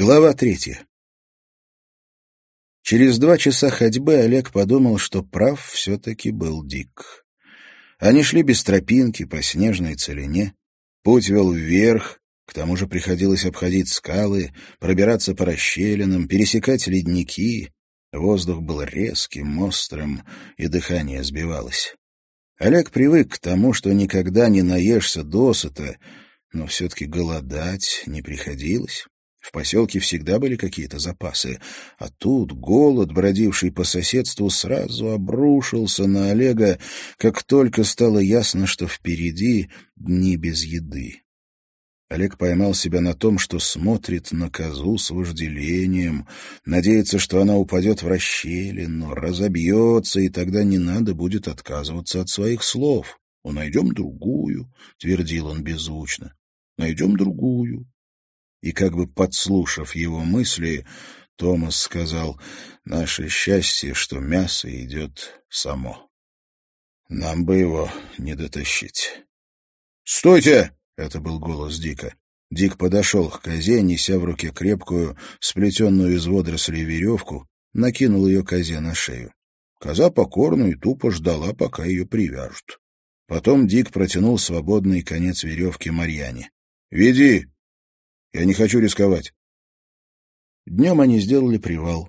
Глава третья. Через два часа ходьбы Олег подумал, что прав все-таки был Дик. Они шли без тропинки по снежной целине. Путь вел вверх, к тому же приходилось обходить скалы, пробираться по расщелинам, пересекать ледники. Воздух был резким, острым, и дыхание сбивалось. Олег привык к тому, что никогда не наешься досыта, но все-таки голодать не приходилось. В поселке всегда были какие-то запасы, а тут голод, бродивший по соседству, сразу обрушился на Олега, как только стало ясно, что впереди дни без еды. Олег поймал себя на том, что смотрит на козу с вожделением, надеется, что она упадет в расщелину, разобьется, и тогда не надо будет отказываться от своих слов. «Найдем другую», — твердил он беззвучно. «Найдем другую, и как бы подслушав его мысли, Томас сказал, «Наше счастье, что мясо идет само. Нам бы его не дотащить». «Стойте!» — это был голос Дика. Дик подошел к козе, неся в руке крепкую, сплетенную из водорослей веревку, накинул ее козе на шею. Коза покорно и тупо ждала, пока ее привяжут. Потом Дик протянул свободный конец веревки Марьяне. «Веди!» Я не хочу рисковать. Днем они сделали привал.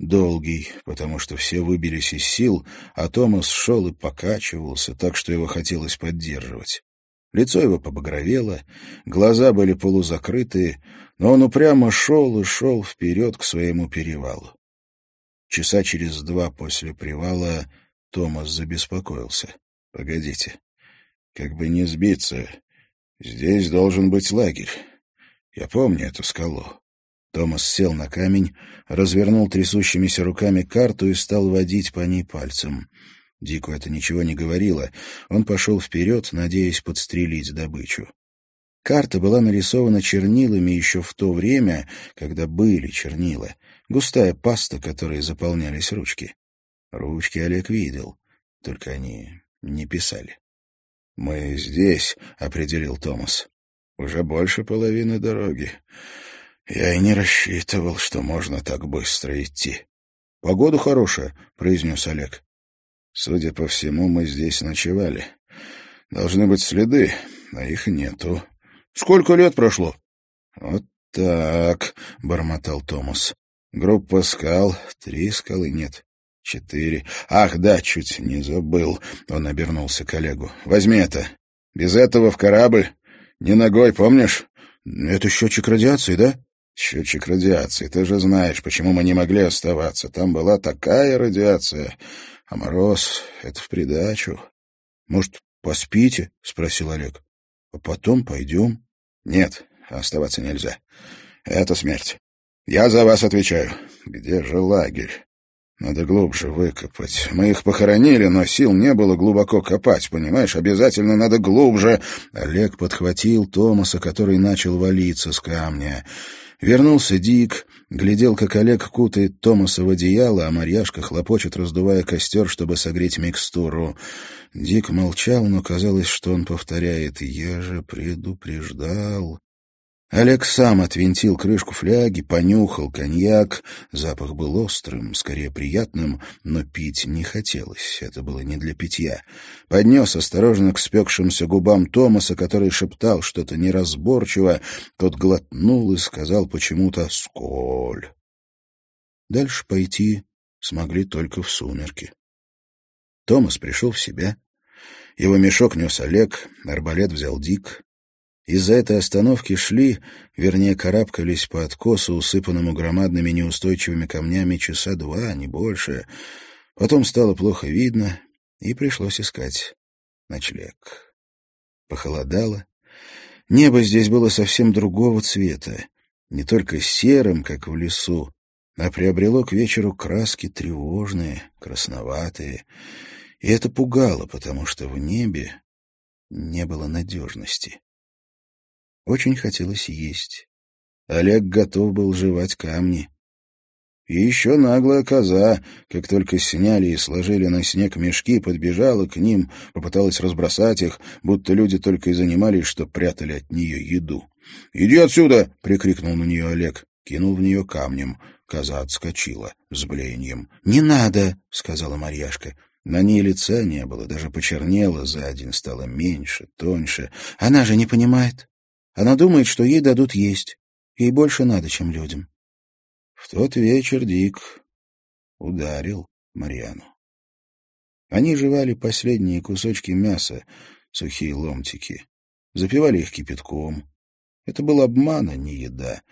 Долгий, потому что все выбились из сил, а Томас шел и покачивался, так что его хотелось поддерживать. Лицо его побагровело, глаза были полузакрытые, но он упрямо шел и шел вперед к своему перевалу. Часа через два после привала Томас забеспокоился. — Погодите, как бы не сбиться, здесь должен быть лагерь. Я помню эту скалу. Томас сел на камень, развернул трясущимися руками карту и стал водить по ней пальцем. Дику это ничего не говорило. Он пошел вперед, надеясь подстрелить добычу. Карта была нарисована чернилами еще в то время, когда были чернила. Густая паста, которой заполнялись ручки. Ручки Олег видел, только они не писали. «Мы здесь», — определил Томас. Уже больше половины дороги. Я и не рассчитывал, что можно так быстро идти. — Погода хорошая, — произнес Олег. — Судя по всему, мы здесь ночевали. Должны быть следы, а их нету. — Сколько лет прошло? — Вот так, — бормотал Томас. — Группа скал, три скалы нет. Четыре. Ах, да, чуть не забыл. Он обернулся к Олегу. Возьми это. Без этого в корабль не ногой, помнишь? Это счетчик радиации, да? Счетчик радиации. Ты же знаешь, почему мы не могли оставаться. Там была такая радиация. А мороз — это в придачу. Может, поспите? — спросил Олег. А потом пойдем. Нет, оставаться нельзя. Это смерть. Я за вас отвечаю. Где же лагерь? Надо глубже выкопать. Мы их похоронили, но сил не было глубоко копать, понимаешь? Обязательно надо глубже. Олег подхватил Томаса, который начал валиться с камня. Вернулся Дик, глядел, как Олег кутает Томаса в одеяло, а Марьяшка хлопочет, раздувая костер, чтобы согреть микстуру. Дик молчал, но казалось, что он повторяет «Я же предупреждал». Олег сам отвинтил крышку фляги, понюхал коньяк. Запах был острым, скорее приятным, но пить не хотелось. Это было не для питья. Поднес осторожно к спекшимся губам Томаса, который шептал что-то неразборчиво. Тот глотнул и сказал почему-то «Сколь». Дальше пойти смогли только в сумерки. Томас пришел в себя. Его мешок нес Олег, арбалет взял Дик. Из-за этой остановки шли, вернее, карабкались по откосу, усыпанному громадными неустойчивыми камнями, часа два, не больше. Потом стало плохо видно, и пришлось искать ночлег. Похолодало. Небо здесь было совсем другого цвета, не только серым, как в лесу, а приобрело к вечеру краски тревожные, красноватые. И это пугало, потому что в небе не было надежности. Очень хотелось есть. Олег готов был жевать камни. И еще наглая коза, как только сняли и сложили на снег мешки, подбежала к ним, попыталась разбросать их, будто люди только и занимались, что прятали от нее еду. «Иди отсюда!» — прикрикнул на нее Олег. кинул в нее камнем. Коза отскочила с блеянием. «Не надо!» — сказала Марьяшка. На ней лица не было, даже почернела за день, стало меньше, тоньше. Она же не понимает. Она думает, что ей дадут есть. Ей больше надо, чем людям. В тот вечер Дик ударил Марьяну. Они жевали последние кусочки мяса, сухие ломтики, запивали их кипятком. Это был обман, а не еда,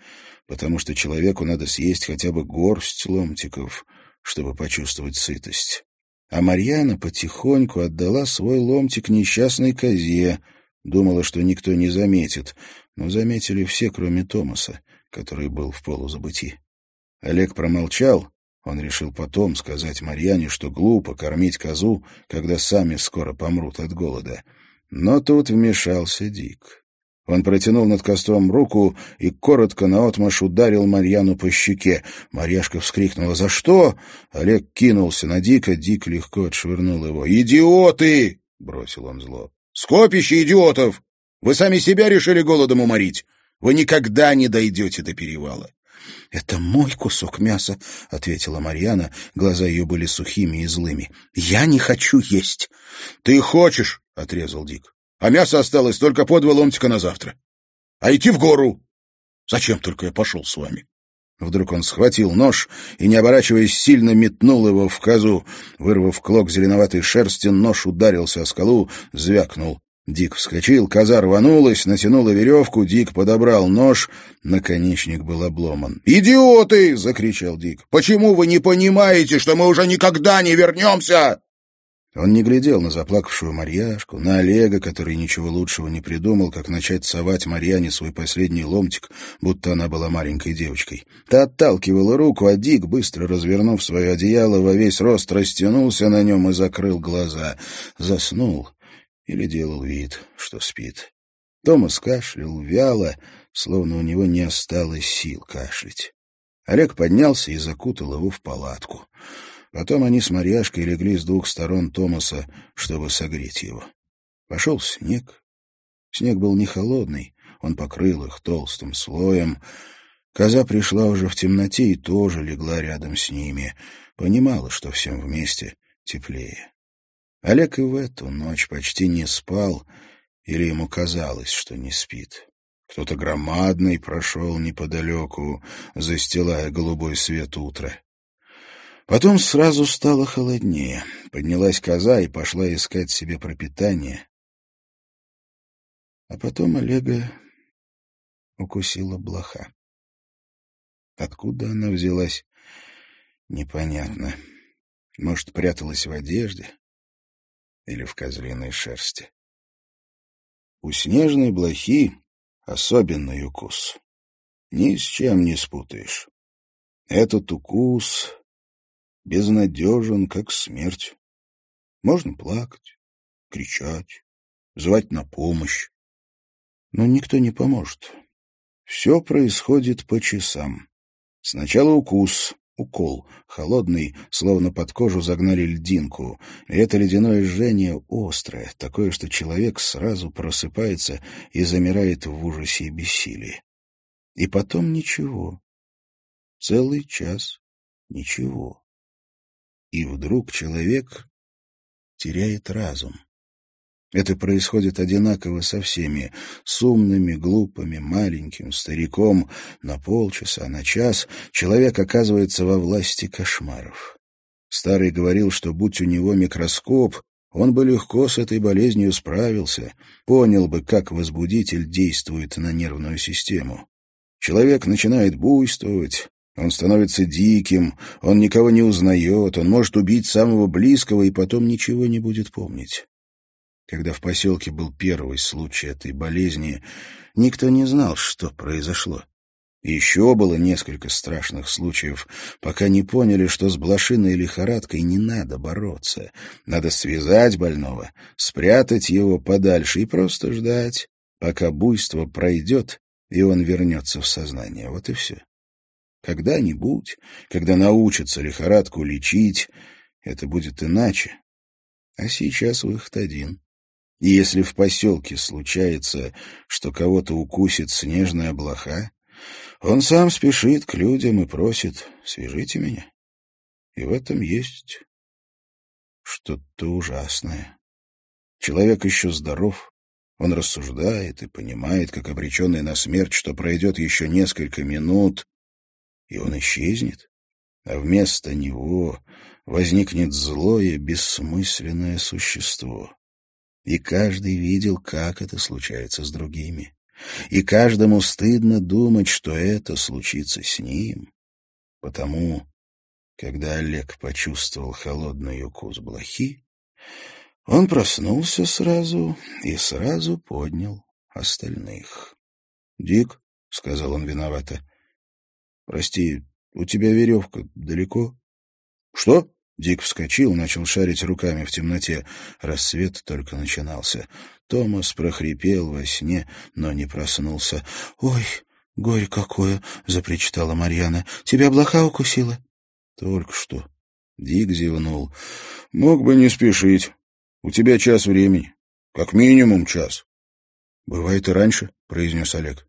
потому что человеку надо съесть хотя бы горсть ломтиков, чтобы почувствовать сытость. А Марьяна потихоньку отдала свой ломтик несчастной козе, думала, что никто не заметит, но заметили все, кроме Томаса, который был в полузабытии. Олег промолчал, он решил потом сказать Марьяне, что глупо кормить козу, когда сами скоро помрут от голода. Но тут вмешался Дик. Он протянул над костром руку и коротко наотмашь ударил Марьяну по щеке. Марьяшка вскрикнула «За что?». Олег кинулся на Дика, Дик легко отшвырнул его. «Идиоты!» — бросил он зло. «Скопище идиотов! Вы сами себя решили голодом уморить! Вы никогда не дойдете до перевала!» «Это мой кусок мяса», — ответила Марьяна. Глаза ее были сухими и злыми. «Я не хочу есть». «Ты хочешь», — отрезал Дик а мясо осталось только по два ломтика на завтра. А идти в гору? Зачем только я пошел с вами? Вдруг он схватил нож и, не оборачиваясь, сильно метнул его в козу. Вырвав клок зеленоватой шерсти, нож ударился о скалу, звякнул. Дик вскочил, коза рванулась, натянула веревку, Дик подобрал нож, наконечник был обломан. «Идиоты!» — закричал Дик. «Почему вы не понимаете, что мы уже никогда не вернемся?» Он не глядел на заплакавшую Марьяшку, на Олега, который ничего лучшего не придумал, как начать совать Марьяне свой последний ломтик, будто она была маленькой девочкой. Та отталкивала руку, а Дик, быстро развернув свое одеяло, во весь рост растянулся на нем и закрыл глаза. Заснул или делал вид, что спит. Томас кашлял вяло, словно у него не осталось сил кашлять. Олег поднялся и закутал его в палатку. Потом они с Марьяшкой легли с двух сторон Томаса, чтобы согреть его. Пошел снег. Снег был не холодный, он покрыл их толстым слоем. Коза пришла уже в темноте и тоже легла рядом с ними. Понимала, что всем вместе теплее. Олег и в эту ночь почти не спал, или ему казалось, что не спит. Кто-то громадный прошел неподалеку, застилая голубой свет утра. Потом сразу стало холоднее. Поднялась коза и пошла искать себе пропитание. А потом Олега укусила блоха. Откуда она взялась, непонятно. Может, пряталась в одежде или в козлиной шерсти. У снежной блохи особенный укус. Ни с чем не спутаешь. Этот укус безнадежен, как смерть. Можно плакать, кричать, звать на помощь. Но никто не поможет. Все происходит по часам. Сначала укус, укол, холодный, словно под кожу загнали льдинку. И это ледяное жжение острое, такое, что человек сразу просыпается и замирает в ужасе и бессилии. И потом ничего. Целый час ничего. И вдруг человек теряет разум. Это происходит одинаково со всеми, с умными, глупыми, маленьким, стариком. На полчаса, на час человек оказывается во власти кошмаров. Старый говорил, что будь у него микроскоп, он бы легко с этой болезнью справился, понял бы, как возбудитель действует на нервную систему. Человек начинает буйствовать, он становится диким, он никого не узнает, он может убить самого близкого и потом ничего не будет помнить. Когда в поселке был первый случай этой болезни, никто не знал, что произошло. еще было несколько страшных случаев, пока не поняли, что с блошиной лихорадкой не надо бороться. Надо связать больного, спрятать его подальше и просто ждать, пока буйство пройдет, и он вернется в сознание. Вот и все. Когда-нибудь, когда научатся лихорадку лечить, это будет иначе. А сейчас выход один. И если в поселке случается, что кого-то укусит снежная блоха, Он сам спешит к людям и просит «свяжите меня». И в этом есть что-то ужасное. Человек еще здоров, он рассуждает и понимает, как обреченный на смерть, что пройдет еще несколько минут, и он исчезнет, а вместо него возникнет злое, бессмысленное существо. И каждый видел, как это случается с другими. И каждому стыдно думать, что это случится с ним. Потому, когда Олег почувствовал холодный укус блохи, он проснулся сразу и сразу поднял остальных. — Дик, — сказал он виновато, — прости, у тебя веревка далеко? — Что? Дик вскочил, начал шарить руками в темноте. Рассвет только начинался. Томас прохрипел во сне, но не проснулся. — Ой, горе какое! — запричитала Марьяна. — Тебя блоха укусила? — Только что. Дик зевнул. — Мог бы не спешить. У тебя час времени. Как минимум час. — Бывает и раньше, — произнес Олег. —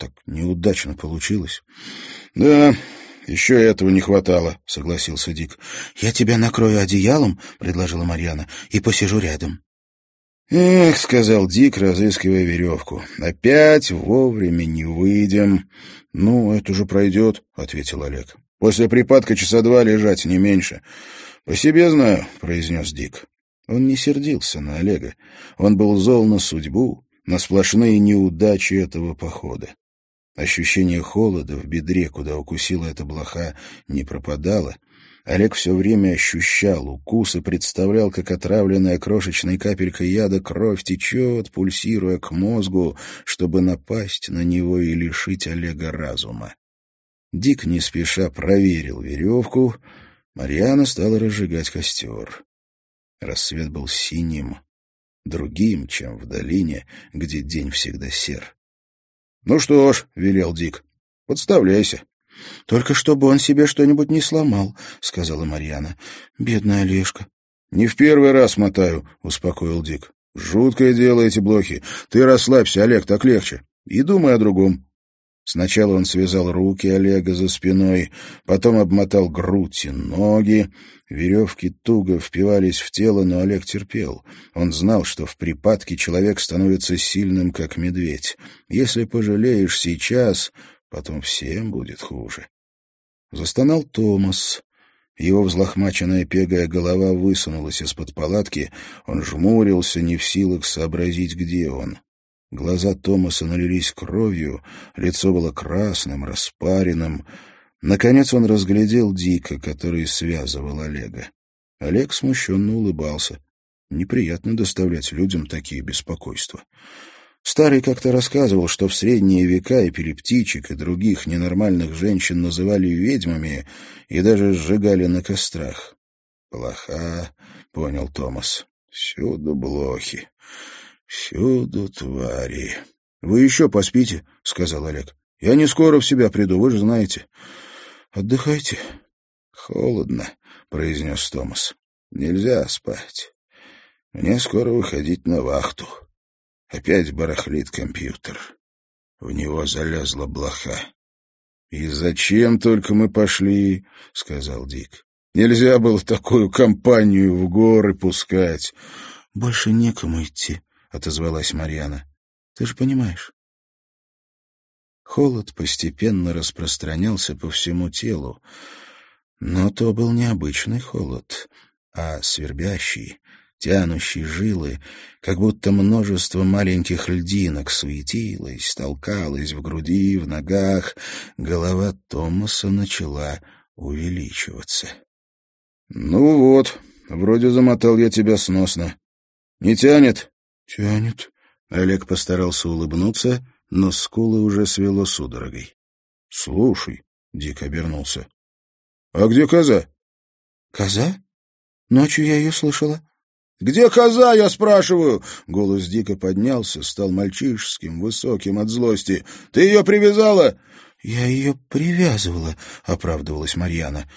Так неудачно получилось. — Да, еще этого не хватало, — согласился Дик. — Я тебя накрою одеялом, — предложила Марьяна, — и посижу рядом. «Эх», — сказал Дик, разыскивая веревку, — «опять вовремя не выйдем». «Ну, это же пройдет», — ответил Олег. «После припадка часа два лежать, не меньше». «По себе знаю», — произнес Дик. Он не сердился на Олега. Он был зол на судьбу, на сплошные неудачи этого похода. Ощущение холода в бедре, куда укусила эта блоха, не пропадало. Олег все время ощущал укус и представлял, как отравленная крошечной капелькой яда кровь течет, пульсируя к мозгу, чтобы напасть на него и лишить Олега разума. Дик не спеша проверил веревку. Марьяна стала разжигать костер. Рассвет был синим, другим, чем в долине, где день всегда сер. — Ну что ж, — велел Дик, — подставляйся. — Только чтобы он себе что-нибудь не сломал, — сказала Марьяна. — Бедная Олежка. — Не в первый раз мотаю, — успокоил Дик. — Жуткое дело эти блохи. Ты расслабься, Олег, так легче. И думай о другом. Сначала он связал руки Олега за спиной, потом обмотал грудь и ноги. Веревки туго впивались в тело, но Олег терпел. Он знал, что в припадке человек становится сильным, как медведь. Если пожалеешь сейчас, потом всем будет хуже. Застонал Томас. Его взлохмаченная пегая голова высунулась из-под палатки. Он жмурился, не в силах сообразить, где он. Глаза Томаса налились кровью, лицо было красным, распаренным. Наконец он разглядел Дика, который связывал Олега. Олег смущенно улыбался. Неприятно доставлять людям такие беспокойства. Старый как-то рассказывал, что в средние века эпилептичек и других ненормальных женщин называли ведьмами и даже сжигали на кострах. «Плоха», — понял Томас, — «всюду блохи». «Всюду твари». «Вы еще поспите», — сказал Олег. «Я не скоро в себя приду, вы же знаете». «Отдыхайте». «Холодно», — произнес Томас. «Нельзя спать. Мне скоро выходить на вахту. Опять барахлит компьютер. В него залезла блоха». «И зачем только мы пошли?» — сказал Дик. «Нельзя было такую компанию в горы пускать». «Больше некому идти», — отозвалась Марьяна. — Ты же понимаешь. Холод постепенно распространялся по всему телу, но то был не обычный холод, а свербящий, тянущий жилы, как будто множество маленьких льдинок суетилось, толкалось в груди, в ногах. Голова Томаса начала увеличиваться. — Ну вот, вроде замотал я тебя сносно. Не тянет? «Тянет». Олег постарался улыбнуться, но скулы уже свело судорогой. «Слушай», — Дик обернулся, — «а где коза?» «Коза? Ночью я ее слышала». «Где коза, я спрашиваю?» Голос Дика поднялся, стал мальчишеским, высоким от злости. «Ты ее привязала?» «Я ее привязывала», — оправдывалась Марьяна.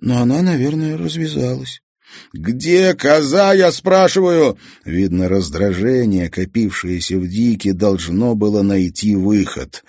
«Но она, наверное, развязалась». «Где коза, я спрашиваю?» Видно, раздражение, копившееся в Дике, должно было найти выход.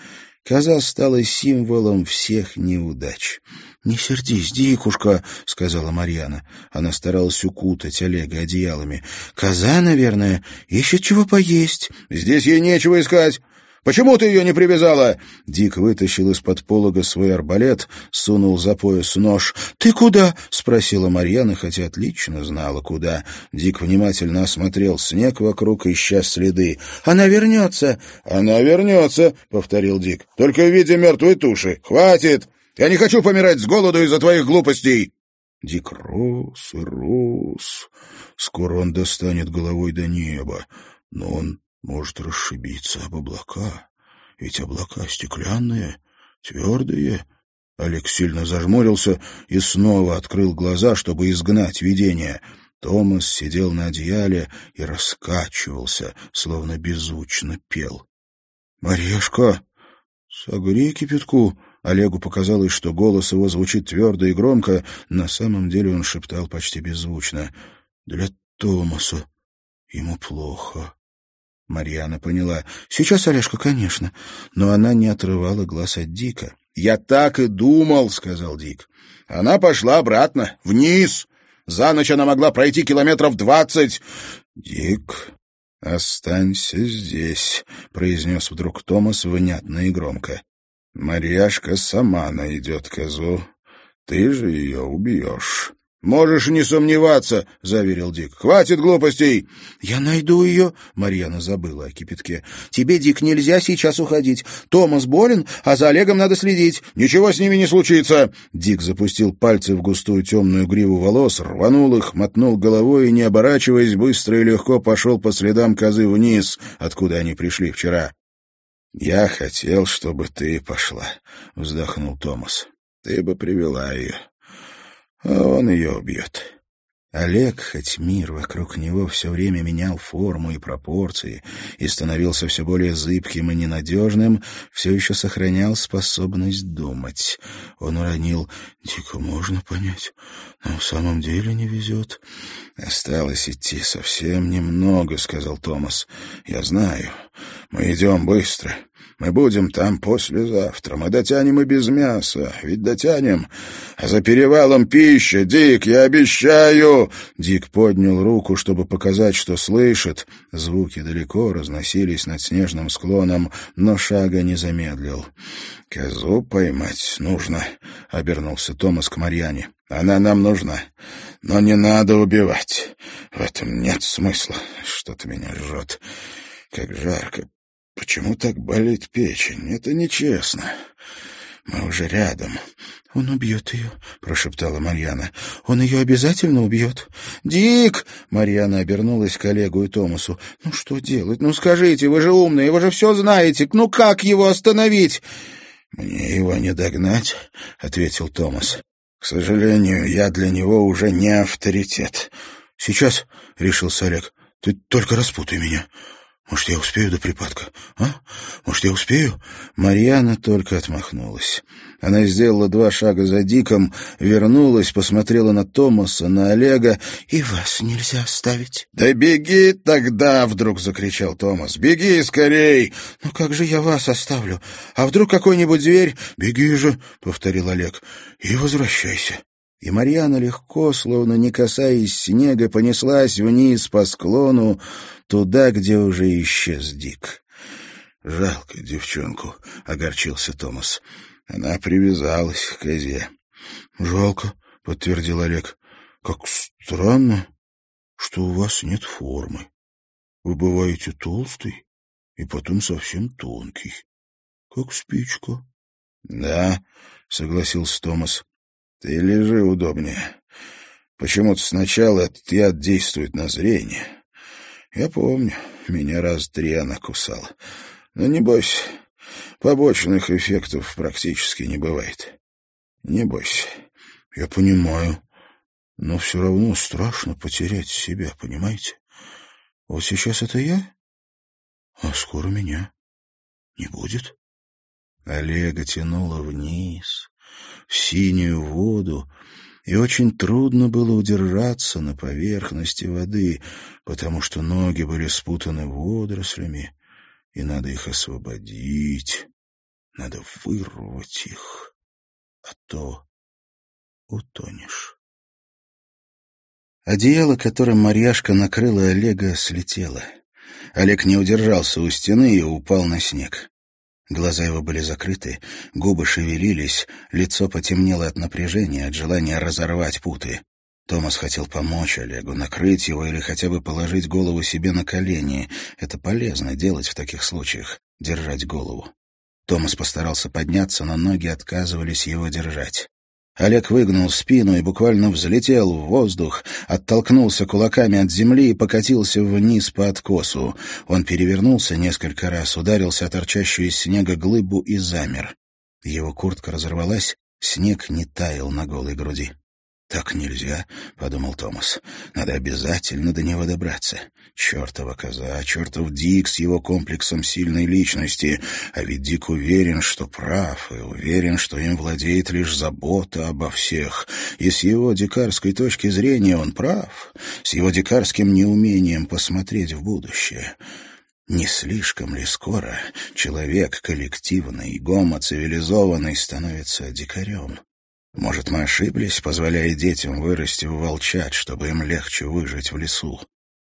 Коза стала символом всех неудач. «Не сердись, дикушка», — сказала Марьяна. Она старалась укутать Олега одеялами. «Коза, наверное, ищет чего поесть». «Здесь ей нечего искать. Почему ты ее не привязала?» Дик вытащил из-под полога свой арбалет, сунул за пояс нож. «Ты куда?» — спросила Марьяна, хотя отлично знала, куда. Дик внимательно осмотрел снег вокруг, ища следы. «Она вернется!» «Она вернется!» — повторил Дик. «Только в виде мертвой туши. Хватит! Я не хочу помирать с голоду из-за твоих глупостей!» Дик рос и рос. Скоро он достанет головой до неба, но он может расшибиться об облака. Ведь облака стеклянные, твердые. Олег сильно зажмурился и снова открыл глаза, чтобы изгнать видение. Томас сидел на одеяле и раскачивался, словно беззвучно пел. «Марешка, согрей кипятку!» Олегу показалось, что голос его звучит твердо и громко. На самом деле он шептал почти беззвучно. «Для Томаса ему плохо». Марьяна поняла. «Сейчас, Олежка, конечно». Но она не отрывала глаз от Дика. «Я так и думал», — сказал Дик. «Она пошла обратно, вниз. За ночь она могла пройти километров двадцать». «Дик, останься здесь», — произнес вдруг Томас внятно и громко. «Марьяшка сама найдет козу. Ты же ее убьешь». «Можешь не сомневаться», — заверил Дик. «Хватит глупостей!» «Я найду ее», — Марьяна забыла о кипятке. «Тебе, Дик, нельзя сейчас уходить. Томас болен, а за Олегом надо следить. Ничего с ними не случится!» Дик запустил пальцы в густую темную гриву волос, рванул их, мотнул головой и, не оборачиваясь, быстро и легко пошел по следам козы вниз, откуда они пришли вчера. «Я хотел, чтобы ты пошла», — вздохнул Томас. «Ты бы привела ее» он ее убьет. Олег, хоть мир вокруг него все время менял форму и пропорции и становился все более зыбким и ненадежным, все еще сохранял способность думать. Он уронил «Дико можно понять, но в самом деле не везет». «Осталось идти совсем немного», — сказал Томас. «Я знаю. Мы идем быстро. Мы будем там послезавтра. Мы дотянем и без мяса. Ведь дотянем. А за перевалом пища. Дик, я обещаю!» Дик поднял руку, чтобы показать, что слышит. Звуки далеко разносились над снежным склоном, но шага не замедлил. «Козу поймать нужно», — обернулся Томас к Марьяне. «Она нам нужна, но не надо убивать. В этом нет смысла. Что-то меня жжет. Как жарко. Почему так болит печень? Это нечестно. Мы уже рядом. «Он убьет ее», — прошептала Марьяна. «Он ее обязательно убьет». «Дик!» — Марьяна обернулась к Олегу и Томасу. «Ну что делать? Ну скажите, вы же умные, вы же все знаете. Ну как его остановить?» «Мне его не догнать», — ответил Томас. «К сожалению, я для него уже не авторитет». «Сейчас», — решился Олег, — «ты только распутай меня. Может, я успею до припадка, а? Может, я успею?» Марьяна только отмахнулась. Она сделала два шага за Диком, вернулась, посмотрела на Томаса, на Олега. «И вас нельзя оставить». «Да беги тогда!» — вдруг закричал Томас. «Беги скорей!» «Ну как же я вас оставлю? А вдруг какой-нибудь зверь?» «Беги же!» — повторил Олег. «И возвращайся». И Марьяна легко, словно не касаясь снега, понеслась вниз по склону, туда, где уже исчез Дик. «Жалко девчонку», — огорчился Томас. Она привязалась к козе. «Жалко», — подтвердил Олег. «Как странно, что у вас нет формы. Вы бываете толстый и потом совсем тонкий, как спичка». «Да», — согласился Томас. «Ты лежи удобнее. Почему-то сначала этот яд действует на зрение. Я помню, меня раз три она кусала. Но не бойся, побочных эффектов практически не бывает. Не бойся. Я понимаю, но все равно страшно потерять себя, понимаете? Вот сейчас это я, а скоро меня не будет. Олега тянуло вниз, в синюю воду, и очень трудно было удержаться на поверхности воды, потому что ноги были спутаны водорослями, и надо их освободить. Надо вырвать их, а то утонешь. Одеяло, которым Марьяшка накрыла Олега, слетело. Олег не удержался у стены и упал на снег. Глаза его были закрыты, губы шевелились, лицо потемнело от напряжения, от желания разорвать путы. Томас хотел помочь Олегу, накрыть его или хотя бы положить голову себе на колени. Это полезно делать в таких случаях — держать голову. Томас постарался подняться, но ноги отказывались его держать. Олег выгнул спину и буквально взлетел в воздух, оттолкнулся кулаками от земли и покатился вниз по откосу. Он перевернулся несколько раз, ударился о торчащую из снега глыбу и замер. Его куртка разорвалась, снег не таял на голой груди. «Так нельзя», — подумал Томас. «Надо обязательно до него добраться. Чертова коза, чертов Дик с его комплексом сильной личности. А ведь Дик уверен, что прав, и уверен, что им владеет лишь забота обо всех. И с его дикарской точки зрения он прав, с его дикарским неумением посмотреть в будущее». Не слишком ли скоро человек коллективный, гомо-цивилизованный становится дикарем? Может, мы ошиблись, позволяя детям вырасти в волчат, чтобы им легче выжить в лесу?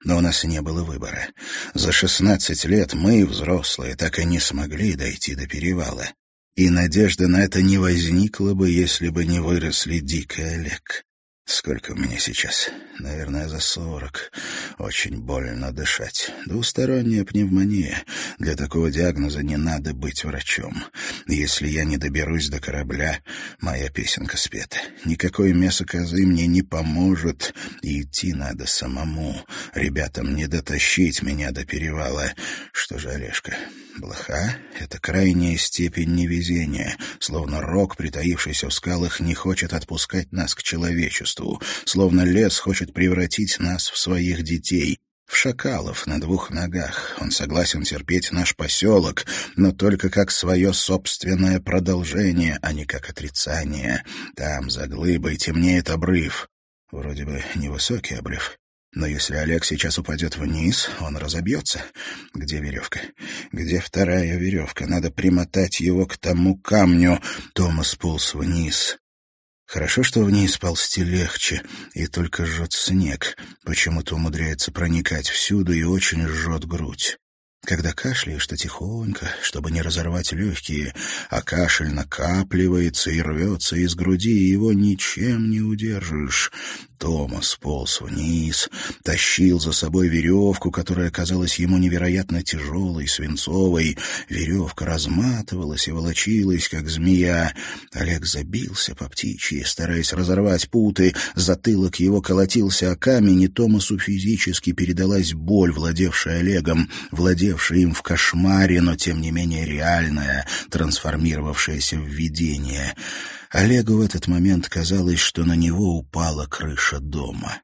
Но у нас не было выбора. За шестнадцать лет мы, взрослые, так и не смогли дойти до перевала. И надежды на это не возникло бы, если бы не выросли Дик и Олег. Сколько меня сейчас? Наверное, за сорок. Очень больно дышать. Двусторонняя пневмония. Для такого диагноза не надо быть врачом. Если я не доберусь до корабля, моя песенка спета. Никакое мясо козы мне не поможет. И идти надо самому. Ребятам не дотащить меня до перевала. Что же, Олежка, блоха — это крайняя степень невезения. Словно рок, притаившийся в скалах, не хочет отпускать нас к человечеству обществу, словно лес хочет превратить нас в своих детей, в шакалов на двух ногах. Он согласен терпеть наш поселок, но только как свое собственное продолжение, а не как отрицание. Там, за глыбой, темнеет обрыв. Вроде бы невысокий обрыв. Но если Олег сейчас упадет вниз, он разобьется. Где веревка? Где вторая веревка? Надо примотать его к тому камню. Томас полз вниз. Хорошо, что вниз ползти легче, и только жжет снег, почему-то умудряется проникать всюду и очень жжет грудь. Когда кашляешь, то тихонько, чтобы не разорвать легкие, а кашель накапливается и рвется из груди, и его ничем не удержишь. Томас полз вниз, тащил за собой веревку, которая казалась ему невероятно тяжелой, свинцовой. Веревка разматывалась и волочилась, как змея. Олег забился по птичьи, стараясь разорвать путы. Затылок его колотился о камень, и Томасу физически передалась боль, владевшая Олегом, владевшая им в кошмаре, но тем не менее реальная, трансформировавшаяся в видение. Олегу в этот момент казалось, что на него упала крыша дома.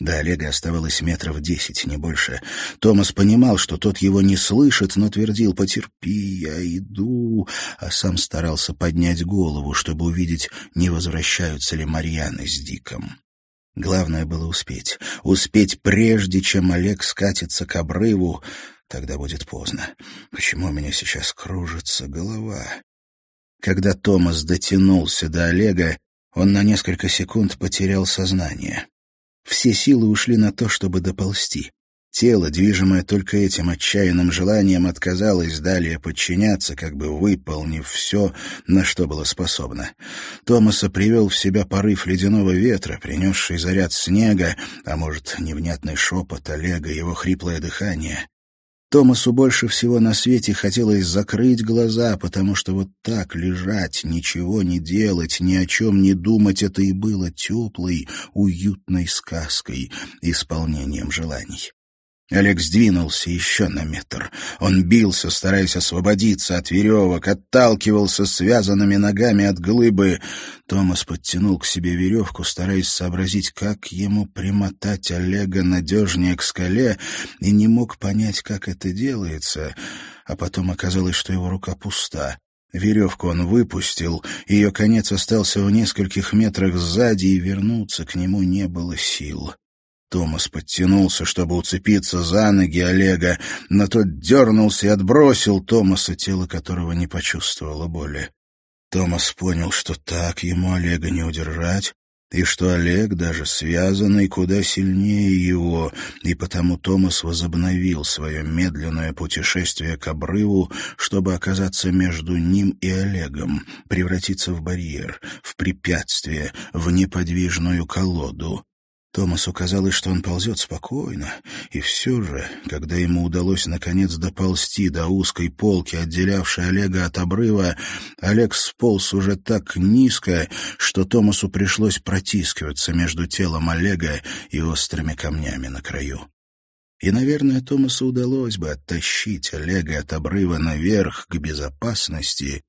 До Олега оставалось метров десять, не больше. Томас понимал, что тот его не слышит, но твердил «Потерпи, я иду», а сам старался поднять голову, чтобы увидеть, не возвращаются ли Марьяны с Диком. Главное было успеть. Успеть прежде, чем Олег скатится к обрыву. Тогда будет поздно. Почему у меня сейчас кружится голова? Когда Томас дотянулся до Олега, он на несколько секунд потерял сознание. Все силы ушли на то, чтобы доползти. Тело, движимое только этим отчаянным желанием, отказалось далее подчиняться, как бы выполнив все, на что было способно. Томаса привел в себя порыв ледяного ветра, принесший заряд снега, а может, невнятный шепот Олега, его хриплое дыхание. Томасу больше всего на свете хотелось закрыть глаза, потому что вот так лежать, ничего не делать, ни о чем не думать — это и было теплой, уютной сказкой, исполнением желаний. Олег сдвинулся еще на метр. Он бился, стараясь освободиться от веревок, отталкивался связанными ногами от глыбы. Томас подтянул к себе веревку, стараясь сообразить, как ему примотать Олега надежнее к скале, и не мог понять, как это делается. А потом оказалось, что его рука пуста. Веревку он выпустил, ее конец остался в нескольких метрах сзади, и вернуться к нему не было сил. Томас подтянулся, чтобы уцепиться за ноги Олега, но тот дернулся и отбросил Томаса, тело которого не почувствовало боли. Томас понял, что так ему Олега не удержать, и что Олег, даже связанный, куда сильнее его, и потому Томас возобновил свое медленное путешествие к обрыву, чтобы оказаться между ним и Олегом, превратиться в барьер, в препятствие, в неподвижную колоду. Томасу казалось, что он ползет спокойно, и все же, когда ему удалось наконец доползти до узкой полки, отделявшей Олега от обрыва, Олег сполз уже так низко, что Томасу пришлось протискиваться между телом Олега и острыми камнями на краю. И, наверное, Томасу удалось бы оттащить Олега от обрыва наверх к безопасности,